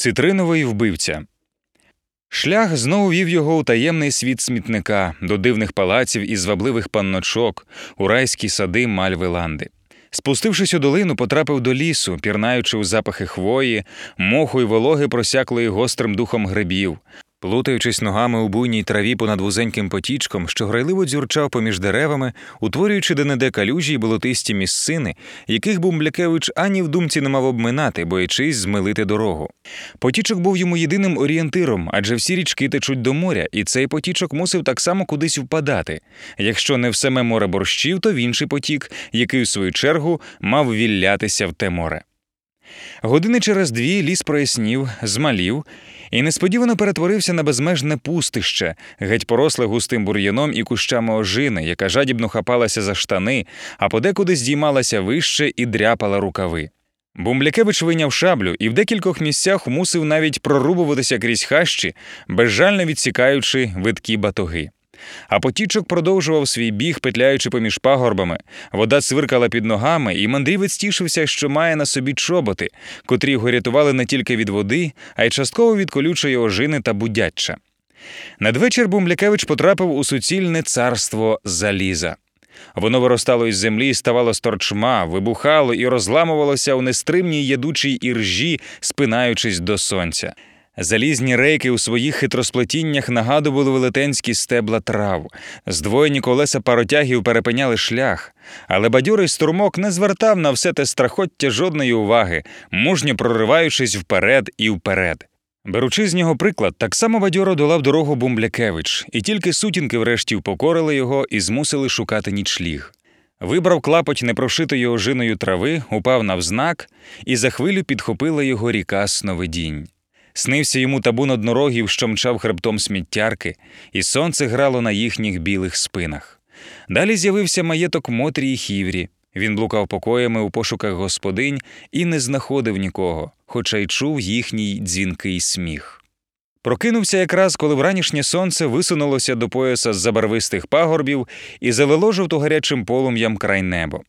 Цитриновий вбивця. Шлях знову вів його у таємний світ смітника, до дивних палаців і звабливих панночок, у райські сади мальви ланди. Спустившись у долину, потрапив до лісу, пірнаючи у запахи хвої, моху й вологи просяклої гострим духом грибів, плутаючись ногами у буйній траві понад вузеньким потічком, що грайливо дзюрчав поміж деревами, утворюючи де-не-де калюжі й болотисті місцини, яких Бумблякевич ані в думці не мав обминати, боячись змилити дорогу. Потічок був йому єдиним орієнтиром, адже всі річки течуть до моря, і цей потічок мусив так само кудись впадати. Якщо не в саме море борщів, то в інший потік, який, в свою чергу, мав віллятися в те море. Години через дві ліс прояснів, змалів і несподівано перетворився на безмежне пустище, геть поросле густим бур'яном і кущами ожини, яка жадібно хапалася за штани, а подекуди здіймалася вище і дряпала рукави. Бумблякевич вийняв шаблю і в декількох місцях мусив навіть прорубуватися крізь хащі, безжально відсікаючи видкі батоги. А потічок продовжував свій біг, петляючи поміж пагорбами. Вода цвиркала під ногами, і мандрівець тішився, що має на собі чоботи, котрі його рятували не тільки від води, а й частково від колючої ожини та будячча. Надвечір Бумблякевич потрапив у суцільне царство заліза. Воно виростало із землі ставало сторчма, вибухало і розламувалося у нестримній ядучій іржі, спинаючись до сонця. Залізні рейки у своїх хитросплетіннях нагадували велетенські стебла трав, здвоєні колеса паротягів перепиняли шлях, але бадьорий струмок не звертав на все те страхоття жодної уваги, мужньо прориваючись вперед і вперед. Беручи з нього приклад, так само бадьоро долав дорогу Бумблякевич, і тільки сутінки врешті впокорили його і змусили шукати нічліг. Вибрав клапоть непрошитої ожиною трави, упав навзнак, і за хвилю підхопила його ріка сновидінь. Снився йому табун однорогів, що мчав хребтом сміттярки, і сонце грало на їхніх білих спинах. Далі з'явився маєток Мотрі і Хіврі. Він блукав покоями у пошуках господинь і не знаходив нікого, хоча й чув їхній дзвінкий сміх. Прокинувся якраз, коли вранішнє сонце висунулося до пояса з забарвистих пагорбів і залило жовто-гарячим полум'ям край небо.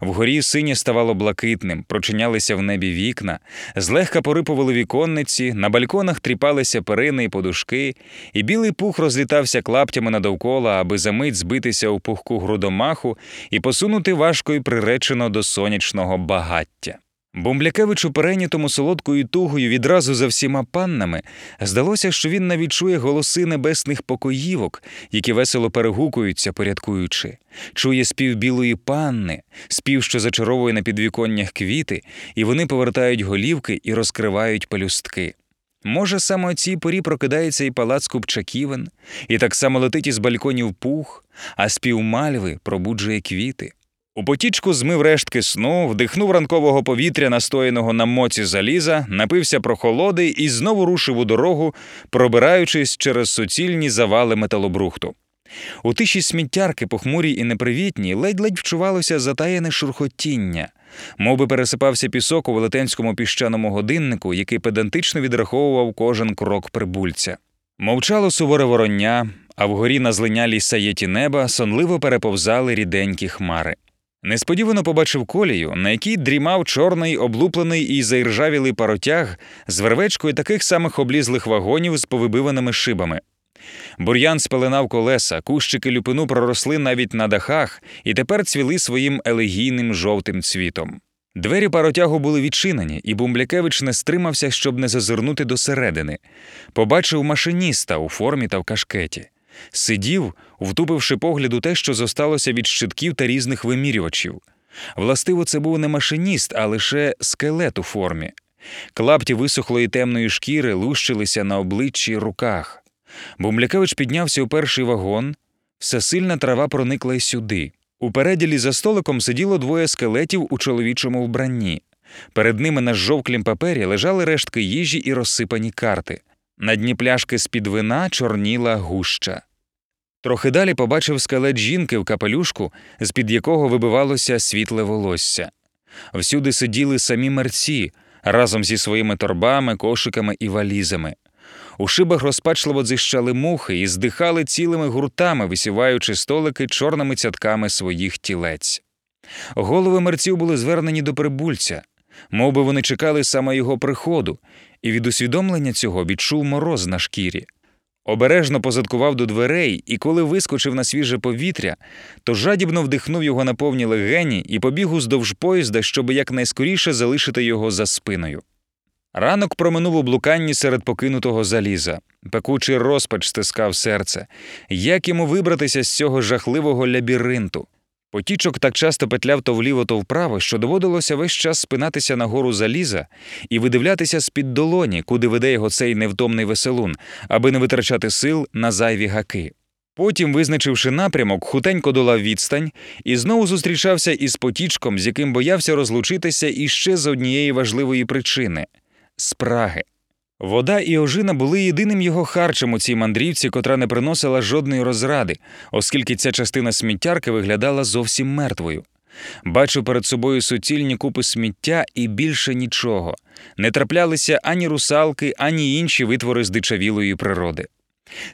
Вгорі синє ставало блакитним, прочинялися в небі вікна, злегка порипували віконниці, на бальконах тріпалися перини і подушки, і білий пух розлітався клаптями надовкола, аби за мить збитися у пухку грудомаху і посунути важко й приречено до сонячного багаття. Бомблякевичу, перейнятому солодкою тугою відразу за всіма паннами, здалося, що він навіть чує голоси небесних покоївок, які весело перегукуються, порядкуючи, чує спів білої панни, спів, що зачаровує на підвіконнях квіти, і вони повертають голівки і розкривають пелюстки. Може, саме о цій порі прокидається і палац Купчаківен, і так само летить із бальконів пух, а спів мальви пробуджує квіти. У потічку змив рештки сну, вдихнув ранкового повітря, настояного на моці заліза, напився прохолоди і знову рушив у дорогу, пробираючись через суцільні завали металобрухту. У тиші сміттярки, похмурій і непривітній, ледь-ледь вчувалося затаєне шурхотіння, мов би пересипався пісок у велетенському піщаному годиннику, який педантично відраховував кожен крок прибульця. Мовчало суворе вороння, а вгорі на злинялій саєті неба сонливо переповзали ріденькі хмари. Несподівано побачив колію, на якій дрімав чорний облуплений і заіржавілий паротяг з вервечкою таких самих облізлих вагонів з повибиваними шибами. Бур'ян спеленав колеса, кущики люпину проросли навіть на дахах і тепер цвіли своїм елегійним жовтим цвітом. Двері паротягу були відчинені, і Бумблякевич не стримався, щоб не зазирнути до середини. Побачив машиніста у формі та в кашкеті. Сидів, втупивши погляд у те, що зосталося від щитків та різних вимірювачів. Властиво, це був не машиніст, а лише скелет у формі. Клапті висохлої темної шкіри лущилися на обличчі й руках. Бумлякевич піднявся у перший вагон, всесильна трава проникла й сюди. У переділі за столиком сиділо двоє скелетів у чоловічому вбранні. Перед ними на жовклім папері лежали рештки їжі і розсипані карти. На дні пляшки з-під вина чорніла гуща. Трохи далі побачив скелет жінки в капелюшку, з-під якого вибивалося світле волосся. Всюди сиділи самі мерці разом зі своїми торбами, кошиками і валізами. У шибах розпачливо дзищали мухи і здихали цілими гуртами, висіваючи столики чорними цятками своїх тілець. Голови мерців були звернені до прибульця. мов би вони чекали саме його приходу, і від усвідомлення цього відчув мороз на шкірі. Обережно позадкував до дверей, і коли вискочив на свіже повітря, то жадібно вдихнув його на повні легені і побіг уздовж поїзда, щоб якнайскоріше залишити його за спиною. Ранок проминув у блуканні серед покинутого заліза. Пекучий розпач стискав серце. Як йому вибратися з цього жахливого лабіринту? Потічок так часто петляв то вліво, то вправо, що доводилося весь час спинатися на гору заліза і видивлятися з-під долоні, куди веде його цей невтомний веселун, аби не витрачати сил на зайві гаки. Потім, визначивши напрямок, хутенько долав відстань і знову зустрічався із потічком, з яким боявся розлучитися іще з однієї важливої причини спраги. Вода і ожина були єдиним його харчем у цій мандрівці, котра не приносила жодної розради, оскільки ця частина сміттярки виглядала зовсім мертвою. Бачив перед собою суцільні купи сміття і більше нічого. Не траплялися ані русалки, ані інші витвори здичавілої природи.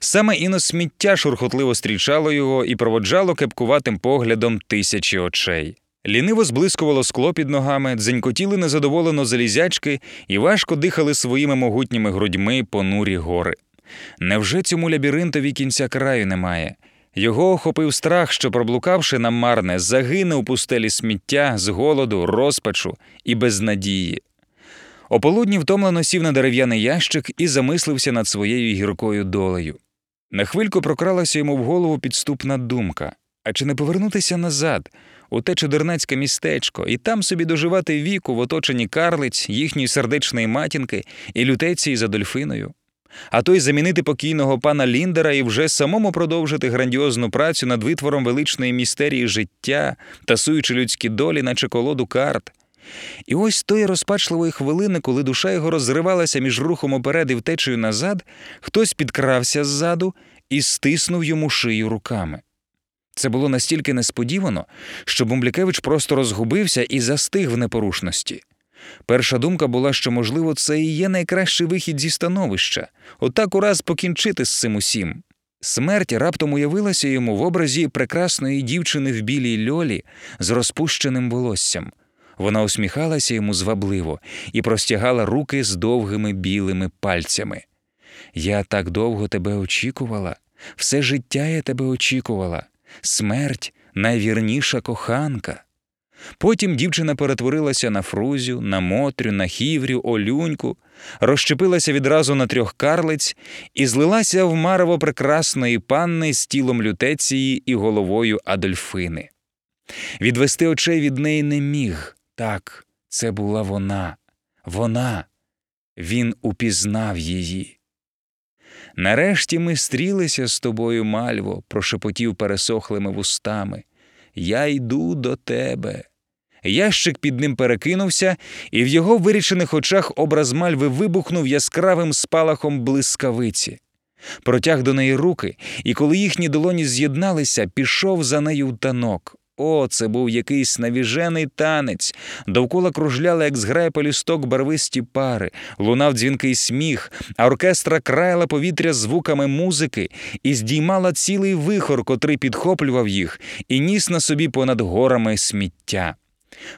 Саме іно сміття шурхотливо стрічало його і проводжало кепкуватим поглядом тисячі очей. Ліниво зблискувало скло під ногами, дзенькотіли незадоволено залізячки і важко дихали своїми могутніми грудьми понурі гори. Невже цьому лабіринтові кінця краю немає? Його охопив страх, що, проблукавши намарне, загине у пустелі сміття з голоду, розпачу і безнадії. Ополудні втомлено сів на дерев'яний ящик і замислився над своєю гіркою долею. На хвильку прокралася йому в голову підступна думка а чи не повернутися назад, у те чудернацьке містечко, і там собі доживати віку в оточенні карлиць, їхньої сердечної матінки і лютеції за дольфиною? А то й замінити покійного пана Ліндера і вже самому продовжити грандіозну працю над витвором величної містерії життя, тасуючи людські долі, наче колоду карт. І ось тої розпачливої хвилини, коли душа його розривалася між рухом уперед і втечею назад, хтось підкрався ззаду і стиснув йому шию руками. Це було настільки несподівано, що Бумблікевич просто розгубився і застиг в непорушності. Перша думка була, що, можливо, це і є найкращий вихід зі становища, отак ураз покінчити з цим усім. Смерть раптом уявилася йому в образі прекрасної дівчини в білій льолі з розпущеним волоссям. Вона усміхалася йому звабливо і простягала руки з довгими білими пальцями. Я так довго тебе очікувала, все життя я тебе очікувала смерть найвірніша коханка. Потім дівчина перетворилася на фрузю, на мотрю, на хіврю, олюньку, розщепилася відразу на трьох карлиць і злилася в марево прекрасної панни з тілом лютеції і головою Адольфини. Відвести очей від неї не міг. Так, це була вона, вона. Він упізнав її. Нарешті ми стрілися з тобою, мальво, прошепотів пересохлими вустами. Я йду до тебе. Ящик під ним перекинувся, і в його вирічених очах образ мальви вибухнув яскравим спалахом блискавиці. Протяг до неї руки, і коли їхні долоні з'єдналися, пішов за нею в танок. О, це був якийсь навіжений танець. Довкола кружляли, як зграє полісток барвисті пари, лунав дзвінкий сміх, а оркестра краяла повітря звуками музики і здіймала цілий вихор, котрий підхоплював їх, і ніс на собі понад горами сміття.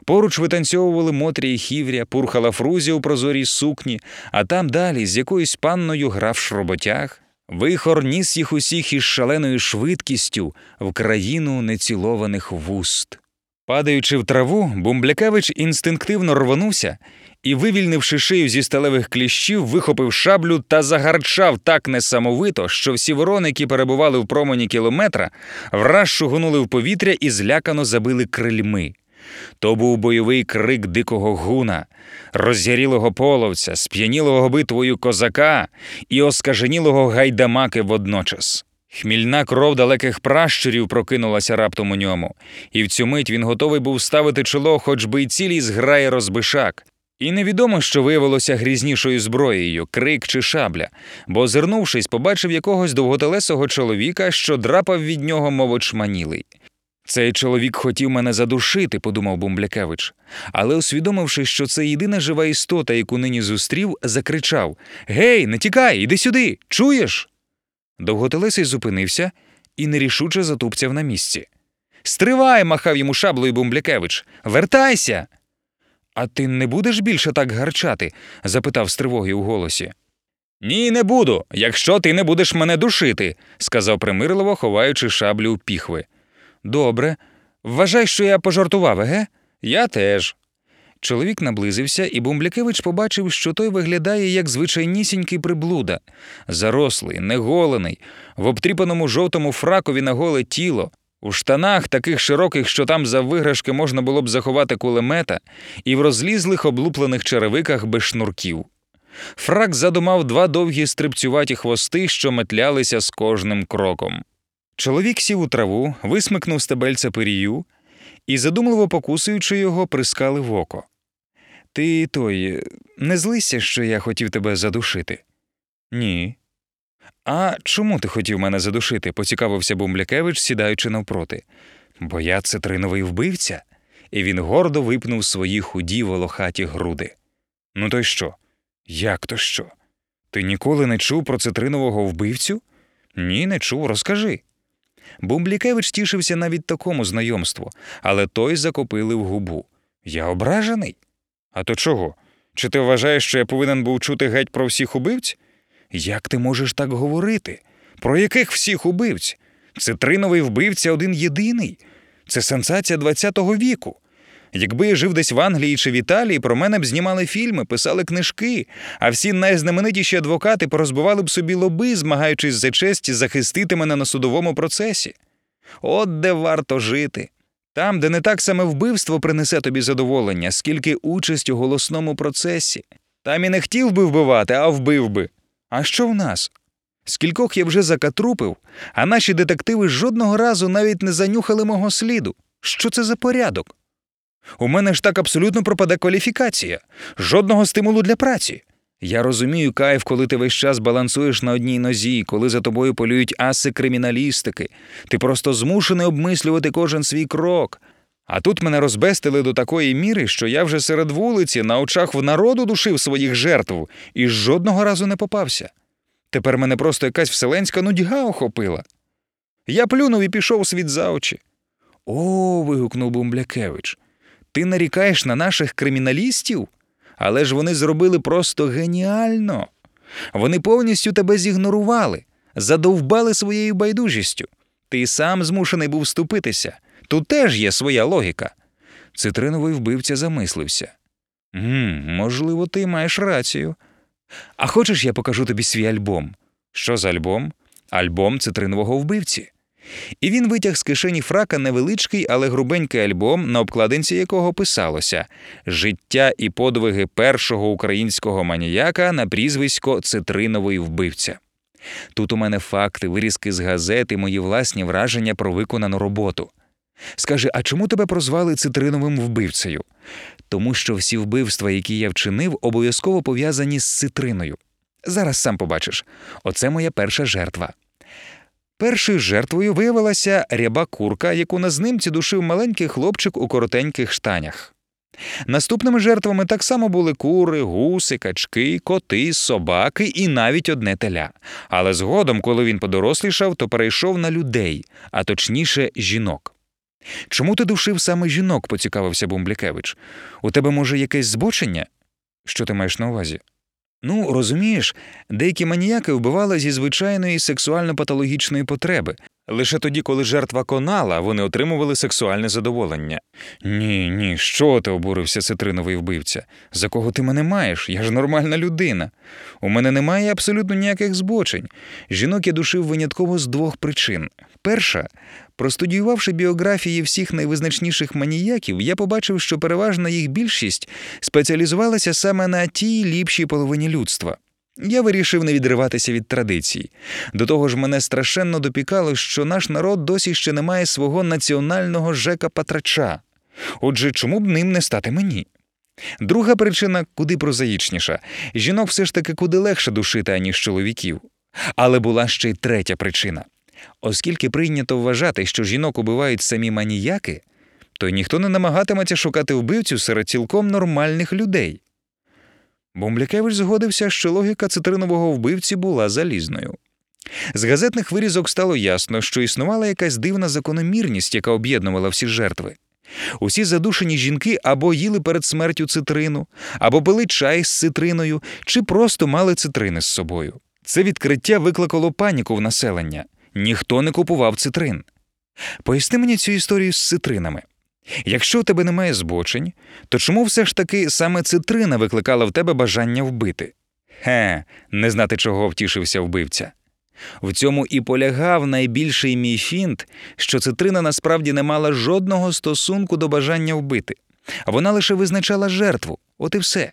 Поруч витанцьовували Мотрі і Хівря, пурхала Фрузія у прозорій сукні, а там далі з якоюсь панною грав шроботяг. Вихор ніс їх усіх із шаленою швидкістю в країну нецілованих вуст. Падаючи в траву, Бумблякевич інстинктивно рвонувся і, вивільнивши шию зі сталевих кліщів, вихопив шаблю та загарчав так несамовито, що всі ворони, які перебували в промені кілометра, враз шугонули в повітря і злякано забили крильми. То був бойовий крик дикого гуна, роззярілого половця, сп'янілого битвою козака і оскаженілого гайдамаки водночас. Хмільна кров далеких пращурів прокинулася раптом у ньому, і в цю мить він готовий був ставити чоло, хоч би й цілій зграє розбишак. І невідомо, що виявилося грізнішою зброєю, крик чи шабля, бо, озирнувшись, побачив якогось довготелесого чоловіка, що драпав від нього, мов очманілий. Цей чоловік хотів мене задушити, подумав Бумблякевич, але, усвідомивши, що це єдина жива істота, яку нині зустрів, закричав Гей, не тікай, іди сюди, чуєш? Довготелесий зупинився і нерішуче затупцяв на місці. Стривай, махав йому шаблею Бумблякевич. Вертайся. А ти не будеш більше так гарчати? запитав з тривоги у голосі. Ні, не буду, якщо ти не будеш мене душити, сказав примирливо, ховаючи шаблю у піхви. Добре. Вважай, що я пожартував, еге? Я теж. Чоловік наблизився, і Бумблякевич побачив, що той виглядає як звичайнісінький приблуда, зарослий, неголений, в обтріпаному жовтому фракові на голе тіло, у штанах, таких широких, що там за виграшки можна було б заховати кулемета, і в розлізлих облуплених черевиках без шнурків. Фрак задумав два довгі стрибцюваті хвости, що метлялися з кожним кроком. Чоловік сів у траву, висмикнув стебельця пирію і, задумливо покусуючи його, прискалив око. Ти той, не злися, що я хотів тебе задушити? Ні. А чому ти хотів мене задушити? поцікавився Бумблякевич, сідаючи навпроти. Бо я цитриновий вбивця, і він гордо випнув свої худі волохаті груди. Ну то й що? Як то що? Ти ніколи не чув про цитринового вбивцю? Ні, не чув, розкажи. Бумблікевич тішився навіть такому знайомству, але той закопили в губу. Я ображений? А то чого? Чи ти вважаєш, що я повинен був чути геть про всіх убивць? Як ти можеш так говорити? Про яких всіх убивць? Цитриновий вбивця один єдиний. Це сенсація ХХ віку. Якби я жив десь в Англії чи в Італії, про мене б знімали фільми, писали книжки, а всі найзнаменитіші адвокати порозбивали б собі лоби, змагаючись за честь захистити мене на судовому процесі. От де варто жити. Там, де не так саме вбивство принесе тобі задоволення, скільки участь у голосному процесі. Там і не хотів би вбивати, а вбив би. А що в нас? Скількох я вже закатрупив, а наші детективи жодного разу навіть не занюхали мого сліду. Що це за порядок? У мене ж так абсолютно пропаде кваліфікація, жодного стимулу для праці. Я розумію кайф, коли ти весь час балансуєш на одній нозі, коли за тобою полюють аси криміналістики. Ти просто змушений обмислювати кожен свій крок. А тут мене розбестили до такої міри, що я вже серед вулиці на очах в народу душив своїх жертв і жодного разу не попався. Тепер мене просто якась вселенська нудьга охопила. Я плюнув і пішов світ за очі. О. вигукнув Бумблякевич. Ти нарікаєш на наших криміналістів? Але ж вони зробили просто геніально. Вони повністю тебе зігнорували, задовбали своєю байдужістю. Ти сам змушений був вступитися. Тут теж є своя логіка. Цитриновий вбивця замислився. «Ммм, Можливо, ти маєш рацію. А хочеш, я покажу тобі свій альбом? Що за альбом? Альбом цитринового вбивці. І він витяг з кишені фрака невеличкий, але грубенький альбом, на обкладинці якого писалося Життя і подвиги першого українського маніяка на прізвисько Цитриновий вбивця. Тут у мене факти, вирізки з газет і мої власні враження про виконану роботу. Скажи, а чому тебе прозвали цитриновим вбивцею? Тому що всі вбивства, які я вчинив, обов'язково пов'язані з цитриною. Зараз сам побачиш оце моя перша жертва. Першою жертвою виявилася ряба курка, яку на знимці душив маленький хлопчик у коротеньких штанях. Наступними жертвами так само були кури, гуси, качки, коти, собаки і навіть одне теля. Але згодом, коли він подорослішав, то перейшов на людей, а точніше, жінок. Чому ти душив саме жінок? поцікавився Бумблікевич. У тебе, може, якесь збочення? Що ти маєш на увазі? Ну, розумієш, деякі маніяки вбивали зі звичайної сексуально-патологічної потреби. Лише тоді, коли жертва конала, вони отримували сексуальне задоволення. Ні, ні, що ти обурився цитриновий вбивця? За кого ти мене маєш? Я ж нормальна людина. У мене немає абсолютно ніяких збочень. Жінок я душив винятково з двох причин. Перша Простудіювавши біографії всіх найвизначніших маніяків, я побачив, що переважна їх більшість спеціалізувалася саме на тій ліпшій половині людства. Я вирішив не відриватися від традицій. До того ж, мене страшенно допікало, що наш народ досі ще не має свого національного жека патрача. Отже, чому б ним не стати мені? Друга причина куди прозаїчніша жінок все ж таки куди легше душити, аніж чоловіків. Але була ще й третя причина. Оскільки прийнято вважати, що жінок убивають самі маніяки, то ніхто не намагатиметься шукати вбивцю серед цілком нормальних людей. Бомблякевич згодився, що логіка цитринового вбивці була залізною. З газетних вирізок стало ясно, що існувала якась дивна закономірність, яка об'єднувала всі жертви. Усі задушені жінки або їли перед смертю цитрину, або пили чай з цитриною, чи просто мали цитрини з собою. Це відкриття викликало паніку в населення. Ніхто не купував цитрин. Поясни мені цю історію з цитринами. Якщо у тебе немає збочень, то чому все ж таки саме цитрина викликала в тебе бажання вбити? Хе, не знати, чого втішився вбивця. В цьому і полягав найбільший мій фінт, що цитрина насправді не мала жодного стосунку до бажання вбити, вона лише визначала жертву, от і все.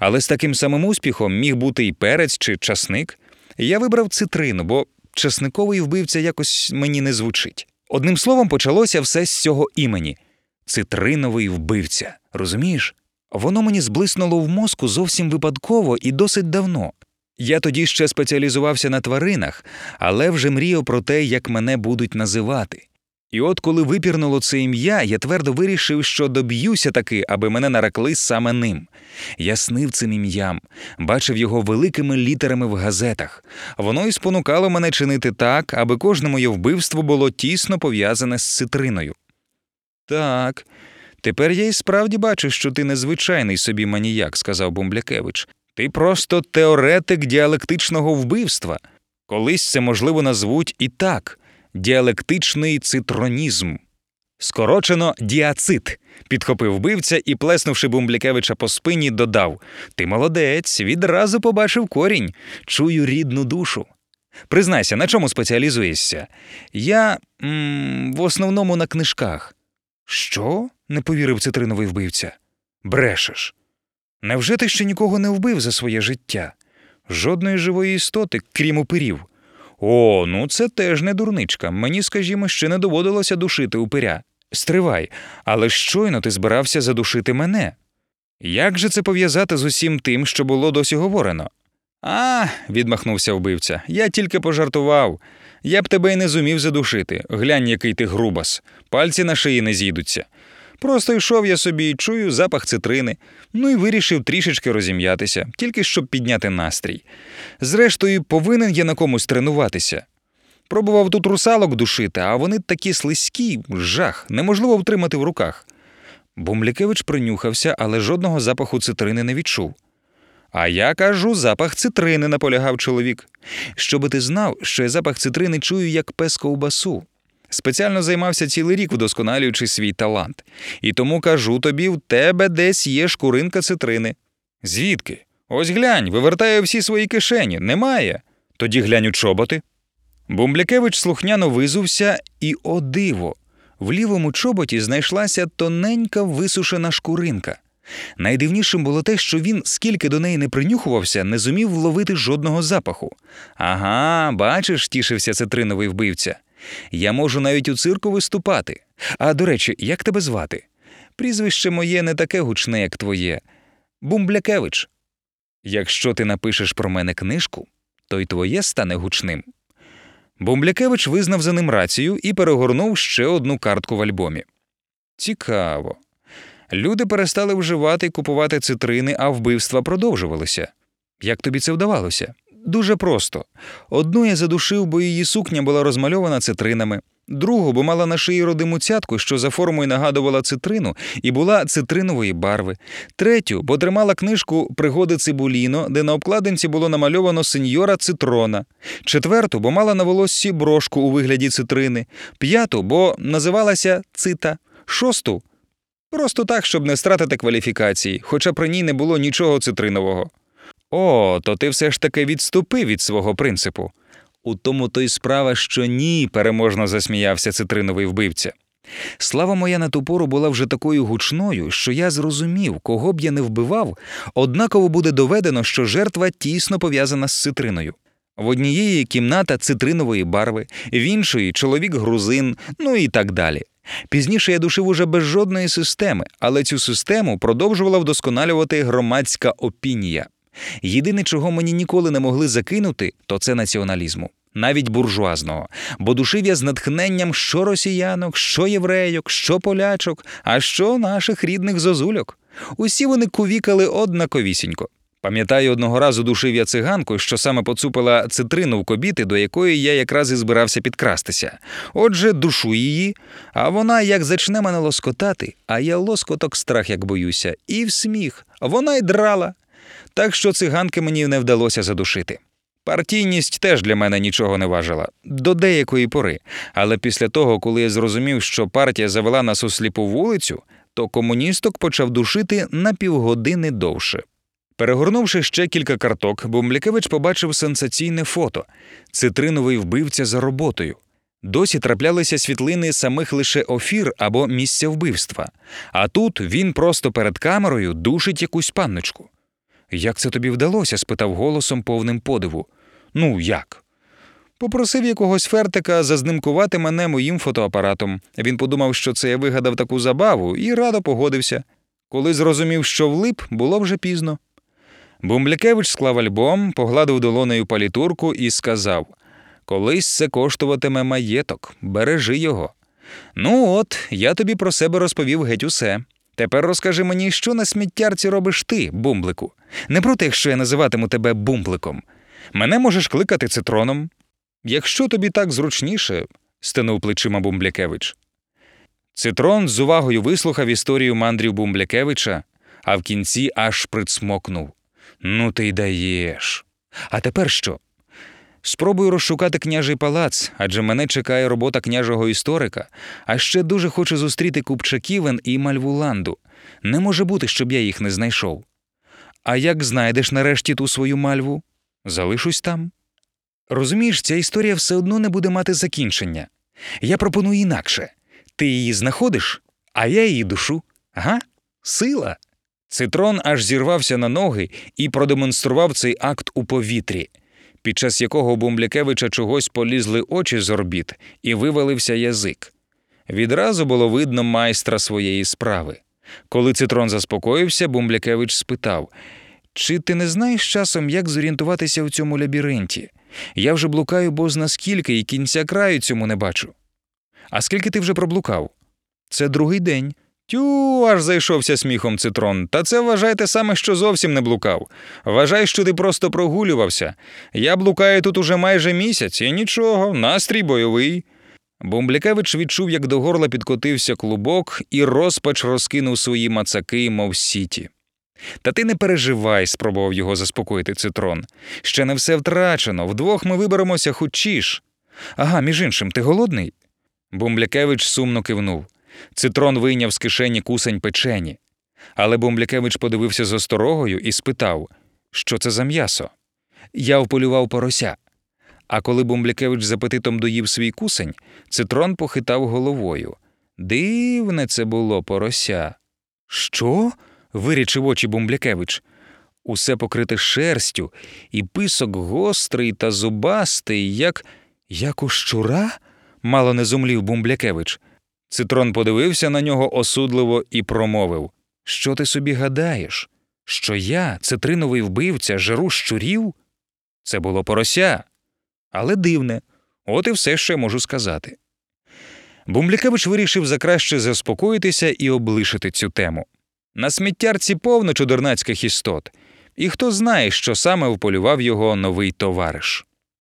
Але з таким самим успіхом міг бути і перець чи часник. Я вибрав цитрину, бо часниковий вбивця якось мені не звучить. Одним словом, почалося все з цього імені цитриновий вбивця. Розумієш? Воно мені зблиснуло в мозку зовсім випадково і досить давно. Я тоді ще спеціалізувався на тваринах, але вже мріяв про те, як мене будуть називати. І от коли випірнуло це ім'я, я твердо вирішив, що доб'юся таки, аби мене нарекли саме ним. Я снив цим ім'ям, бачив його великими літерами в газетах. Воно і спонукало мене чинити так, аби кожне моє вбивство було тісно пов'язане з цитриною. Так, тепер я і справді бачу, що ти незвичайний собі маніяк, сказав Бумблякевич. Ти просто теоретик діалектичного вбивства. Колись це, можливо, назвуть і так діалектичний цитронізм. Скорочено діацит, підхопив вбивця і, плеснувши Бумблякевича по спині, додав Ти молодець, відразу побачив корінь, чую рідну душу. Признайся, на чому спеціалізуєшся? Я м в основному на книжках. Що? не повірив цитриновий вбивця. Брешеш. Невже ти ще нікого не вбив за своє життя? Жодної живої істоти, крім упирів. О, ну це теж не дурничка. Мені, скажімо, ще не доводилося душити упиря. Стривай, але щойно ти збирався задушити мене. Як же це пов'язати з усім тим, що було досі говорено? А, відмахнувся вбивця, я тільки пожартував. Я б тебе й не зумів задушити. Глянь, який ти грубас, пальці на шиї не зійдуться. Просто йшов я собі і чую запах цитрини, ну і вирішив трішечки розім'ятися, тільки щоб підняти настрій. Зрештою, повинен я на комусь тренуватися. Пробував тут русалок душити, а вони такі слизькі, жах, неможливо втримати в руках. Бумлякевич принюхався, але жодного запаху цитрини не відчув. А я кажу, запах цитрини, наполягав чоловік. Щоби ти знав, що я запах цитрини чую як пес ковбасу. Спеціально займався цілий рік, вдосконалюючи свій талант. І тому кажу тобі, в тебе десь є шкуринка цитрини. Звідки? Ось глянь, вивертаю всі свої кишені. Немає. Тоді глянь у чоботи. Бумблякевич слухняно визувся, і о диво! В лівому чоботі знайшлася тоненька висушена шкуринка. Найдивнішим було те, що він, скільки до неї не принюхувався, не зумів вловити жодного запаху. Ага, бачиш, тішився цитриновий вбивця. Я можу навіть у цирку виступати. А до речі, як тебе звати? Прізвище моє не таке гучне, як твоє. Бумблякевич. Якщо ти напишеш про мене книжку, то й твоє стане гучним. Бумблякевич визнав за ним рацію і перегорнув ще одну картку в альбомі. Цікаво. Люди перестали вживати і купувати цитрини, а вбивства продовжувалися. Як тобі це вдавалося? Дуже просто. Одну я задушив, бо її сукня була розмальована цитринами, другу, бо мала на шиї родиму цятку, що за формою нагадувала цитрину, і була цитринової барви, третю, бо тримала книжку Пригоди Цибуліно, де на обкладинці було намальовано сеньора цитрона, четверту, бо мала на волоссі брошку у вигляді цитрини, п'яту, бо називалася цита, шосту. Просто так, щоб не стратити кваліфікації, хоча при ній не було нічого цитринового. О, то ти все ж таки відступив від свого принципу. У тому то й справа, що ні, переможно засміявся цитриновий вбивця. Слава моя на ту пору була вже такою гучною, що я зрозумів, кого б я не вбивав, однаково буде доведено, що жертва тісно пов'язана з цитриною. В однієї кімната цитринової барви, в іншої чоловік грузин, ну і так далі. Пізніше я душив уже без жодної системи, але цю систему продовжувала вдосконалювати громадська опінія. Єдине, чого мені ніколи не могли закинути, то це націоналізму, навіть буржуазного, бо душив я з натхненням що росіянок, що єврейок, що полячок, а що наших рідних зозульок. Усі вони кувікали однаковісінько. Пам'ятаю, одного разу душив я циганку, що саме поцупила цитрину в кобіти, до якої я якраз і збирався підкрастися. Отже, душу її, а вона як зачне мене лоскотати, а я лоскоток страх як боюся, і в сміх. Вона й драла. Так що циганки мені не вдалося задушити. Партійність теж для мене нічого не важила до деякої пори. Але після того, коли я зрозумів, що партія завела нас у сліпу вулицю, то комуністок почав душити на півгодини довше. Перегорнувши ще кілька карток, Бумблякевич побачив сенсаційне фото цитриновий вбивця за роботою. Досі траплялися світлини самих лише офір або місця вбивства, а тут він просто перед камерою душить якусь панночку. Як це тобі вдалося? спитав голосом повним подиву. Ну, як? Попросив якогось фертика зазнимкувати мене моїм фотоапаратом. Він подумав, що це я вигадав таку забаву, і радо погодився. Коли зрозумів, що влип, було вже пізно. Бумблякевич склав альбом, погладив долонею палітурку і сказав: Колись це коштуватиме маєток, бережи його. Ну от, я тобі про себе розповів геть усе. Тепер розкажи мені, що на сміттярці робиш ти, бумблику. Не про те, якщо я називатиму тебе бумбликом. Мене можеш кликати цитроном. Якщо тобі так зручніше, стенув плечима Бумблякевич. Цитрон з увагою вислухав історію мандрів Бумблякевича, а в кінці аж прицмокнув. Ну, ти й даєш. А тепер що? Спробую розшукати княжий палац, адже мене чекає робота княжого історика, а ще дуже хочу зустріти Купчаківен і Мальвуланду. Не може бути, щоб я їх не знайшов. А як знайдеш нарешті ту свою мальву? Залишусь там. Розумієш, ця історія все одно не буде мати закінчення. Я пропоную інакше ти її знаходиш, а я її душу. Ага, сила. Цитрон аж зірвався на ноги і продемонстрував цей акт у повітрі, під час якого Бумблякевича чогось полізли очі з орбіт і вивалився язик. Відразу було видно майстра своєї справи. Коли цитрон заспокоївся, Бумблякевич спитав Чи ти не знаєш часом, як зорієнтуватися в цьому лабіринті? Я вже блукаю бозна скільки і кінця краю цьому не бачу. А скільки ти вже проблукав? Це другий день. Тю, аж зайшовся сміхом цитрон. Та це вважайте саме, що зовсім не блукав. Вважай, що ти просто прогулювався. Я блукаю тут уже майже місяць, і нічого, настрій бойовий. Бумблякевич відчув, як до горла підкотився клубок, і розпач розкинув свої мацаки, мов сіті. Та ти не переживай, спробував його заспокоїти цитрон. Ще не все втрачено, вдвох ми виберемося хучіш. Ага, між іншим, ти голодний? Бумблякевич сумно кивнув. Цитрон вийняв з кишені кусень печені. Але Бумблякевич подивився з осторогою і спитав, що це за м'ясо. Я вполював порося. А коли Бумблякевич з апетитом доїв свій кусень, цитрон похитав головою. Дивне це було порося. Що? вирічив очі Бумблякевич. Усе покрите шерстю, і писок гострий та зубастий, як як у щура? мало не зумлів Бумблякевич. Цитрон подивився на нього осудливо і промовив Що ти собі гадаєш? Що я, цитриновий вбивця, жеру щурів? Це було порося. Але дивне, от і все, я можу сказати. Бумблякевич вирішив закраще заспокоїтися і облишити цю тему. На сміттярці повно чудернацьких істот, і хто знає, що саме вполював його новий товариш.